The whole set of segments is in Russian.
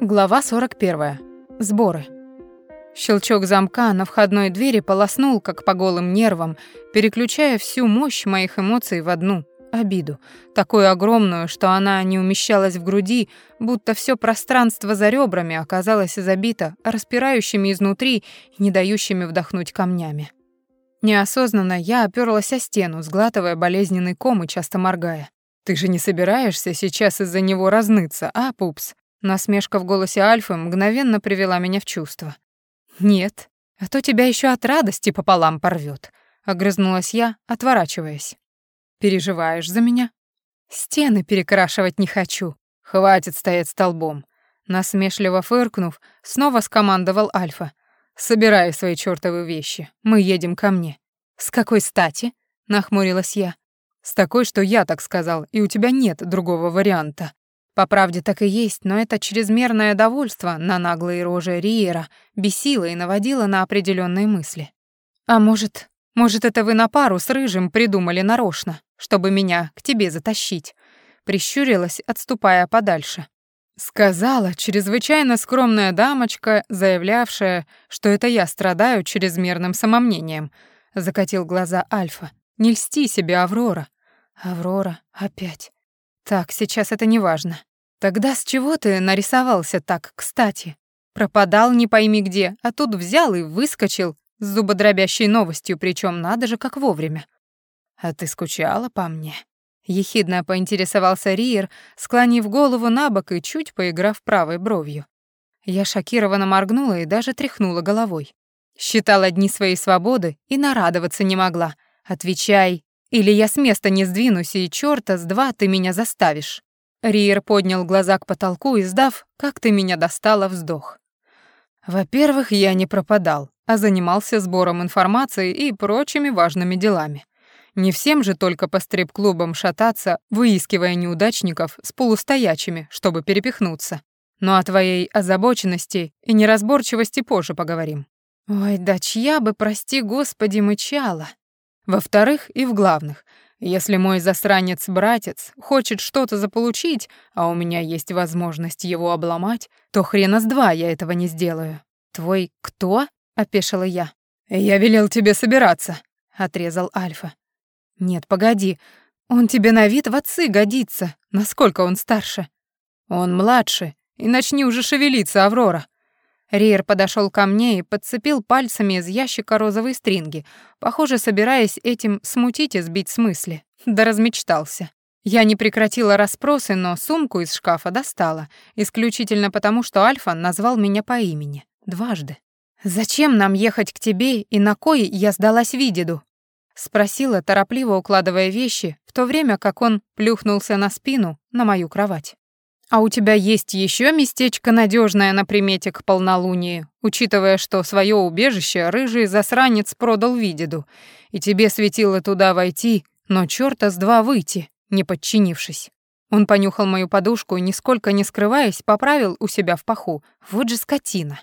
Глава 41. Сборы. Щелчок замка на входной двери полоснул, как по голым нервам, переключая всю мощь моих эмоций в одну — обиду, такую огромную, что она не умещалась в груди, будто все пространство за ребрами оказалось забито распирающими изнутри и не дающими вдохнуть камнями. Неосознанно я оперлась о стену, сглатывая болезненный ком и часто моргая. «Ты же не собираешься сейчас из-за него разныться, а, пупс?» Насмешка в голосе Альфы мгновенно привела меня в чувство. «Нет, а то тебя еще от радости пополам порвет», — огрызнулась я, отворачиваясь. «Переживаешь за меня?» «Стены перекрашивать не хочу. Хватит стоять столбом». Насмешливо фыркнув, снова скомандовал Альфа. «Собирай свои чёртовы вещи. Мы едем ко мне». «С какой стати?» — нахмурилась я. «С такой, что я так сказал, и у тебя нет другого варианта», по правде так и есть, но это чрезмерное довольство на наглые рожи Риера бесило и наводило на определенные мысли. А может, может, это вы на пару с Рыжим придумали нарочно, чтобы меня к тебе затащить? Прищурилась, отступая подальше. Сказала чрезвычайно скромная дамочка, заявлявшая, что это я страдаю чрезмерным самомнением. Закатил глаза Альфа. Не льсти себе, Аврора. Аврора, опять. Так, сейчас это не важно. Тогда с чего ты нарисовался так, кстати? Пропадал не пойми где, а тут взял и выскочил с зубодробящей новостью, причем надо же как вовремя. А ты скучала по мне? Ехидно поинтересовался Риер, склонив голову на бок и чуть поиграв правой бровью. Я шокированно моргнула и даже тряхнула головой. Считала дни своей свободы и нарадоваться не могла. Отвечай, или я с места не сдвинусь, и чёрта с два ты меня заставишь. Риер поднял глаза к потолку, издав, как ты меня достала, вздох. Во-первых, я не пропадал, а занимался сбором информации и прочими важными делами. Не всем же только по стрип-клубам шататься, выискивая неудачников с полустоячими, чтобы перепихнуться. Но о твоей озабоченности и неразборчивости позже поговорим. Ой, да чья бы, прости господи, мычала. Во-вторых, и в главных, если мой засранец-братец хочет что-то заполучить, а у меня есть возможность его обломать, то хрена с два я этого не сделаю. Твой кто? опешила я. Я велел тебе собираться, отрезал Альфа. Нет, погоди. Он тебе на вид в отцы годится. Насколько он старше? Он младше. И начни уже шевелиться, Аврора. Риер подошел ко мне и подцепил пальцами из ящика розовые стринги, похоже, собираясь этим смутить и сбить с мысли. Да размечтался. Я не прекратила расспросы, но сумку из шкафа достала, исключительно потому, что Альфа назвал меня по имени. Дважды. «Зачем нам ехать к тебе и на кой я сдалась Видиду?» Спросила, торопливо укладывая вещи, в то время как он плюхнулся на спину на мою кровать. А у тебя есть еще местечко надежное на примете к полнолунию, учитывая, что свое убежище рыжий засранец продал Видиду, и тебе светило туда войти, но чёрта с два выйти, не подчинившись. Он понюхал мою подушку и, нисколько не скрываясь, поправил у себя в паху. Вот же скотина.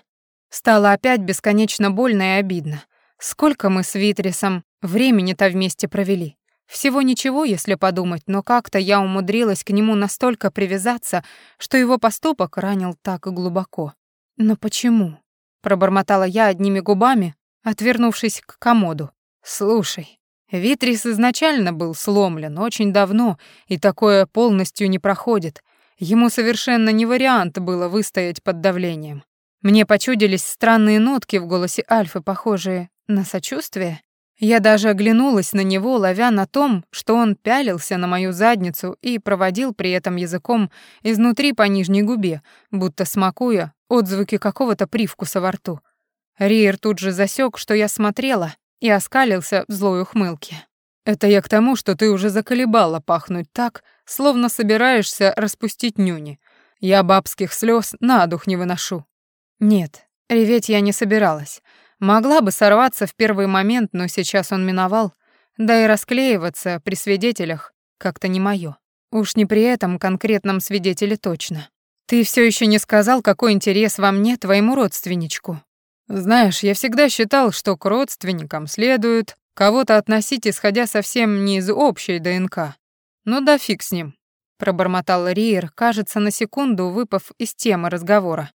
Стало опять бесконечно больно и обидно. Сколько мы с Витрисом времени-то вместе провели. Всего ничего, если подумать, но как-то я умудрилась к нему настолько привязаться, что его поступок ранил так глубоко. Но почему? пробормотала я одними губами, отвернувшись к комоду. Слушай, Витрис изначально был сломлен очень давно, и такое полностью не проходит. Ему совершенно не вариант было выстоять под давлением. Мне почудились странные нотки в голосе Альфы, похожие на сочувствие. Я даже оглянулась на него, ловя на том, что он пялился на мою задницу и проводил при этом языком изнутри по нижней губе, будто смакуя отзвуки какого-то привкуса во рту. Риер тут же засек, что я смотрела, и оскалился в злой ухмылке. «Это я к тому, что ты уже заколебала пахнуть так, словно собираешься распустить нюни. Я бабских слез на дух не выношу». Нет, реветь я не собиралась. Могла бы сорваться в первый момент, но сейчас он миновал. Да и расклеиваться при свидетелях как-то не моё. Уж не при этом конкретном свидетеле точно. Ты всё ещё не сказал, какой интерес во мне твоему родственничку. Знаешь, я всегда считал, что к родственникам следует кого-то относить, исходя совсем не из общей ДНК. Ну да фиг с ним. пробормотал Риер, кажется, на секунду выпав из темы разговора.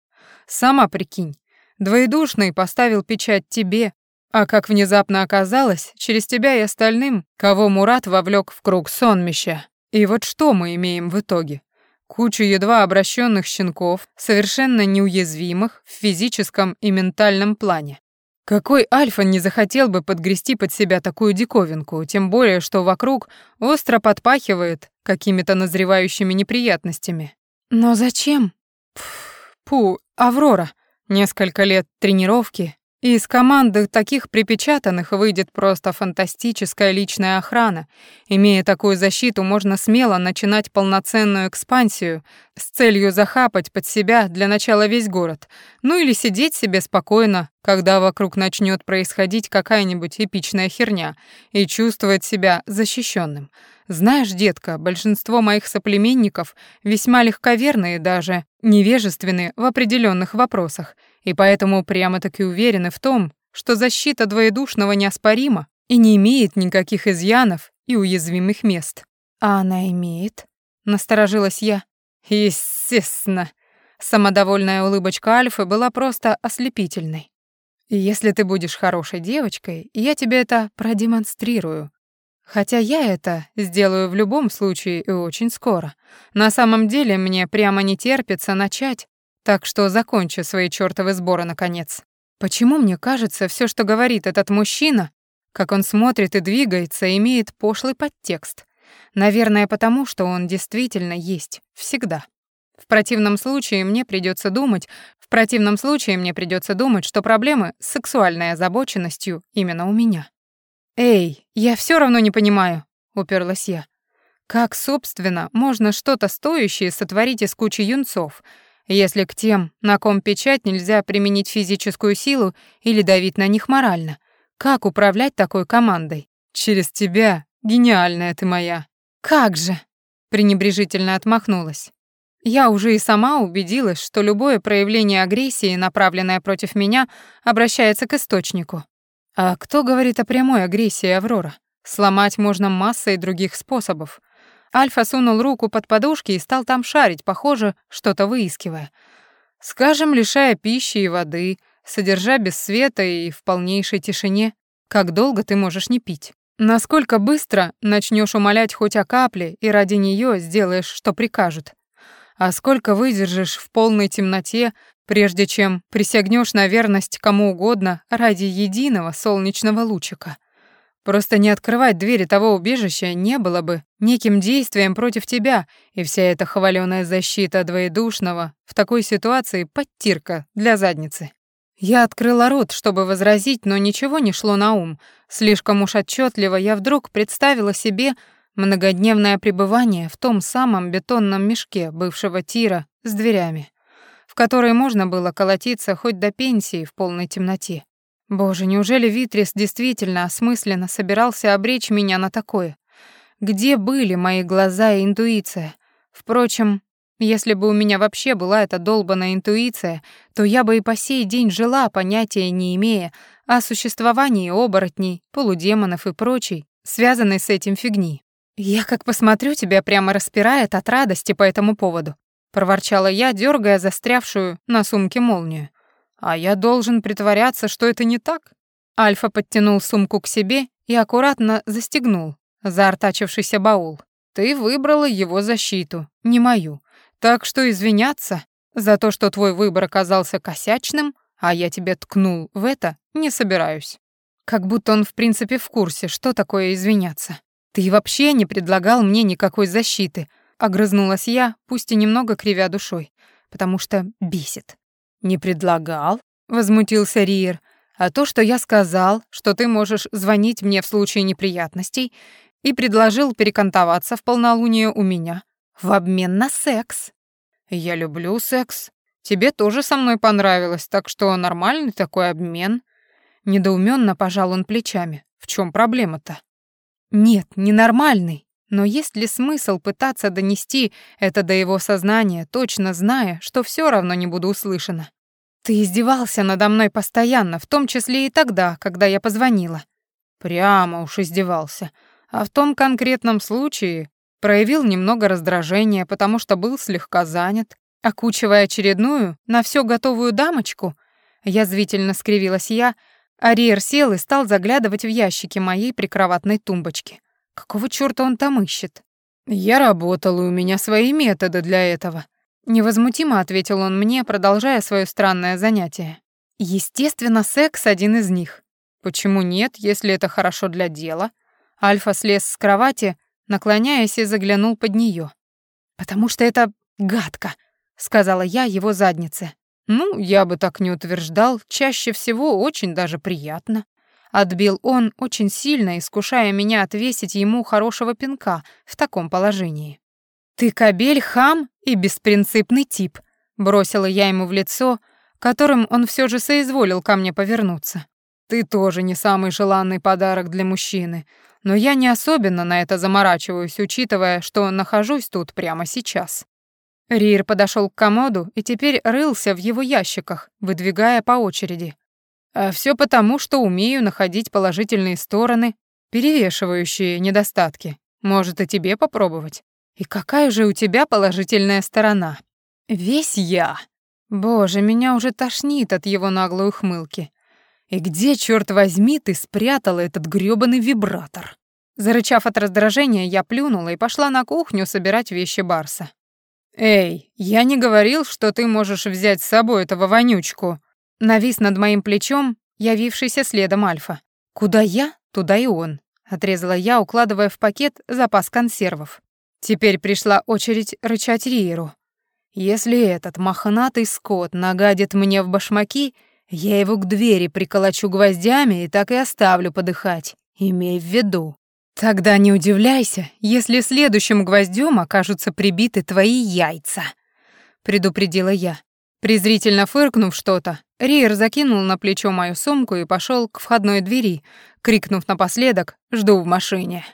Сама прикинь, двоедушный поставил печать тебе, а как внезапно оказалось, через тебя и остальным, кого Мурат вовлек в круг сонмища. И вот что мы имеем в итоге? Кучу едва обращенных щенков, совершенно неуязвимых в физическом и ментальном плане. Какой альфа не захотел бы подгрести под себя такую диковинку, тем более, что вокруг остро подпахивает какими-то назревающими неприятностями. Но зачем? Пф, пу, Аврора. Несколько лет тренировки, и из команды таких припечатанных выйдет просто фантастическая личная охрана. Имея такую защиту, можно смело начинать полноценную экспансию с целью захапать под себя для начала весь город. Ну или сидеть себе спокойно, когда вокруг начнет происходить какая-нибудь эпичная херня, и чувствовать себя защищенным. Знаешь, детка, большинство моих соплеменников весьма легковерные даже, невежественны в определенных вопросах — и поэтому прямо-таки уверены в том, что защита двоедушного неоспорима и не имеет никаких изъянов и уязвимых мест. А она имеет? Насторожилась я. Естественно. Самодовольная улыбочка Альфы была просто ослепительной. если ты будешь хорошей девочкой, я тебе это продемонстрирую. Хотя я это сделаю в любом случае и очень скоро. На самом деле мне прямо не терпится начать так что закончи свои чёртовы сборы наконец. Почему мне кажется, всё, что говорит этот мужчина, как он смотрит и двигается, имеет пошлый подтекст? Наверное, потому что он действительно есть всегда. В противном случае мне придётся думать, в противном случае мне придётся думать, что проблемы с сексуальной озабоченностью именно у меня. Эй, я всё равно не понимаю, уперлась я. Как, собственно, можно что-то стоящее сотворить из кучи юнцов? Если к тем, на ком печать, нельзя применить физическую силу или давить на них морально. Как управлять такой командой? Через тебя, гениальная ты моя. Как же? пренебрежительно отмахнулась. Я уже и сама убедилась, что любое проявление агрессии, направленное против меня, обращается к источнику. А кто говорит о прямой агрессии, Аврора? Сломать можно массой других способов. Альфа сунул руку под подушки и стал там шарить, похоже, что-то выискивая. Скажем, лишая пищи и воды, содержа без света и в полнейшей тишине. Как долго ты можешь не пить? Насколько быстро начнешь умолять хоть о капле и ради нее сделаешь, что прикажут? А сколько выдержишь в полной темноте, прежде чем присягнешь на верность кому угодно ради единого солнечного лучика? Просто не открывать двери того убежища не было бы неким действием против тебя, и вся эта хвалёная защита двоедушного в такой ситуации подтирка для задницы. Я открыла рот, чтобы возразить, но ничего не шло на ум. Слишком уж отчетливо я вдруг представила себе многодневное пребывание в том самом бетонном мешке бывшего тира с дверями, в который можно было колотиться хоть до пенсии в полной темноте. Боже, неужели Витрис действительно осмысленно собирался обречь меня на такое? Где были мои глаза и интуиция? Впрочем, если бы у меня вообще была эта долбанная интуиция, то я бы и по сей день жила, понятия не имея о существовании оборотней, полудемонов и прочей, связанной с этим фигни. «Я как посмотрю, тебя прямо распирает от радости по этому поводу», проворчала я, дергая застрявшую на сумке молнию. А я должен притворяться, что это не так? Альфа подтянул сумку к себе и аккуратно застегнул заортачившийся баул. Ты выбрала его защиту, не мою. Так что извиняться за то, что твой выбор оказался косячным, а я тебе ткнул в это, не собираюсь. Как будто он в принципе в курсе, что такое извиняться. Ты вообще не предлагал мне никакой защиты, огрызнулась я, пусть и немного кривя душой, потому что бесит. «Не предлагал?» — возмутился Риер. «А то, что я сказал, что ты можешь звонить мне в случае неприятностей, и предложил перекантоваться в полнолуние у меня в обмен на секс». «Я люблю секс. Тебе тоже со мной понравилось, так что нормальный такой обмен». Недоуменно пожал он плечами. «В чем проблема-то?» «Нет, ненормальный. Но есть ли смысл пытаться донести это до его сознания, точно зная, что все равно не буду услышана? Ты издевался надо мной постоянно, в том числе и тогда, когда я позвонила. Прямо уж издевался. А в том конкретном случае проявил немного раздражения, потому что был слегка занят, окучивая очередную на все готовую дамочку. Язвительно скривилась я, а Риер сел и стал заглядывать в ящики моей прикроватной тумбочки. Какого чёрта он там ищет? Я работал, и у меня свои методы для этого. Невозмутимо ответил он мне, продолжая свое странное занятие. Естественно, секс один из них. Почему нет, если это хорошо для дела? Альфа слез с кровати, наклоняясь и заглянул под нее. Потому что это гадко, сказала я его заднице. Ну, я бы так не утверждал, чаще всего очень даже приятно. Отбил он очень сильно, искушая меня отвесить ему хорошего пинка в таком положении. «Ты кобель, хам и беспринципный тип», — бросила я ему в лицо, которым он все же соизволил ко мне повернуться. «Ты тоже не самый желанный подарок для мужчины, но я не особенно на это заморачиваюсь, учитывая, что нахожусь тут прямо сейчас». Рир подошел к комоду и теперь рылся в его ящиках, выдвигая по очереди. А все потому, что умею находить положительные стороны, перевешивающие недостатки. Может, и тебе попробовать? И какая же у тебя положительная сторона? Весь я. Боже, меня уже тошнит от его наглой ухмылки. И где, черт возьми, ты спрятала этот грёбаный вибратор? Зарычав от раздражения, я плюнула и пошла на кухню собирать вещи Барса. «Эй, я не говорил, что ты можешь взять с собой этого вонючку», Навис над моим плечом явившийся следом Альфа. «Куда я, туда и он», — отрезала я, укладывая в пакет запас консервов. Теперь пришла очередь рычать Риеру. «Если этот мохнатый скот нагадит мне в башмаки, я его к двери приколочу гвоздями и так и оставлю подыхать. Имей в виду». «Тогда не удивляйся, если следующим гвоздем окажутся прибиты твои яйца», — предупредила я. Презрительно фыркнув что-то, Риер закинул на плечо мою сумку и пошел к входной двери, крикнув напоследок «Жду в машине».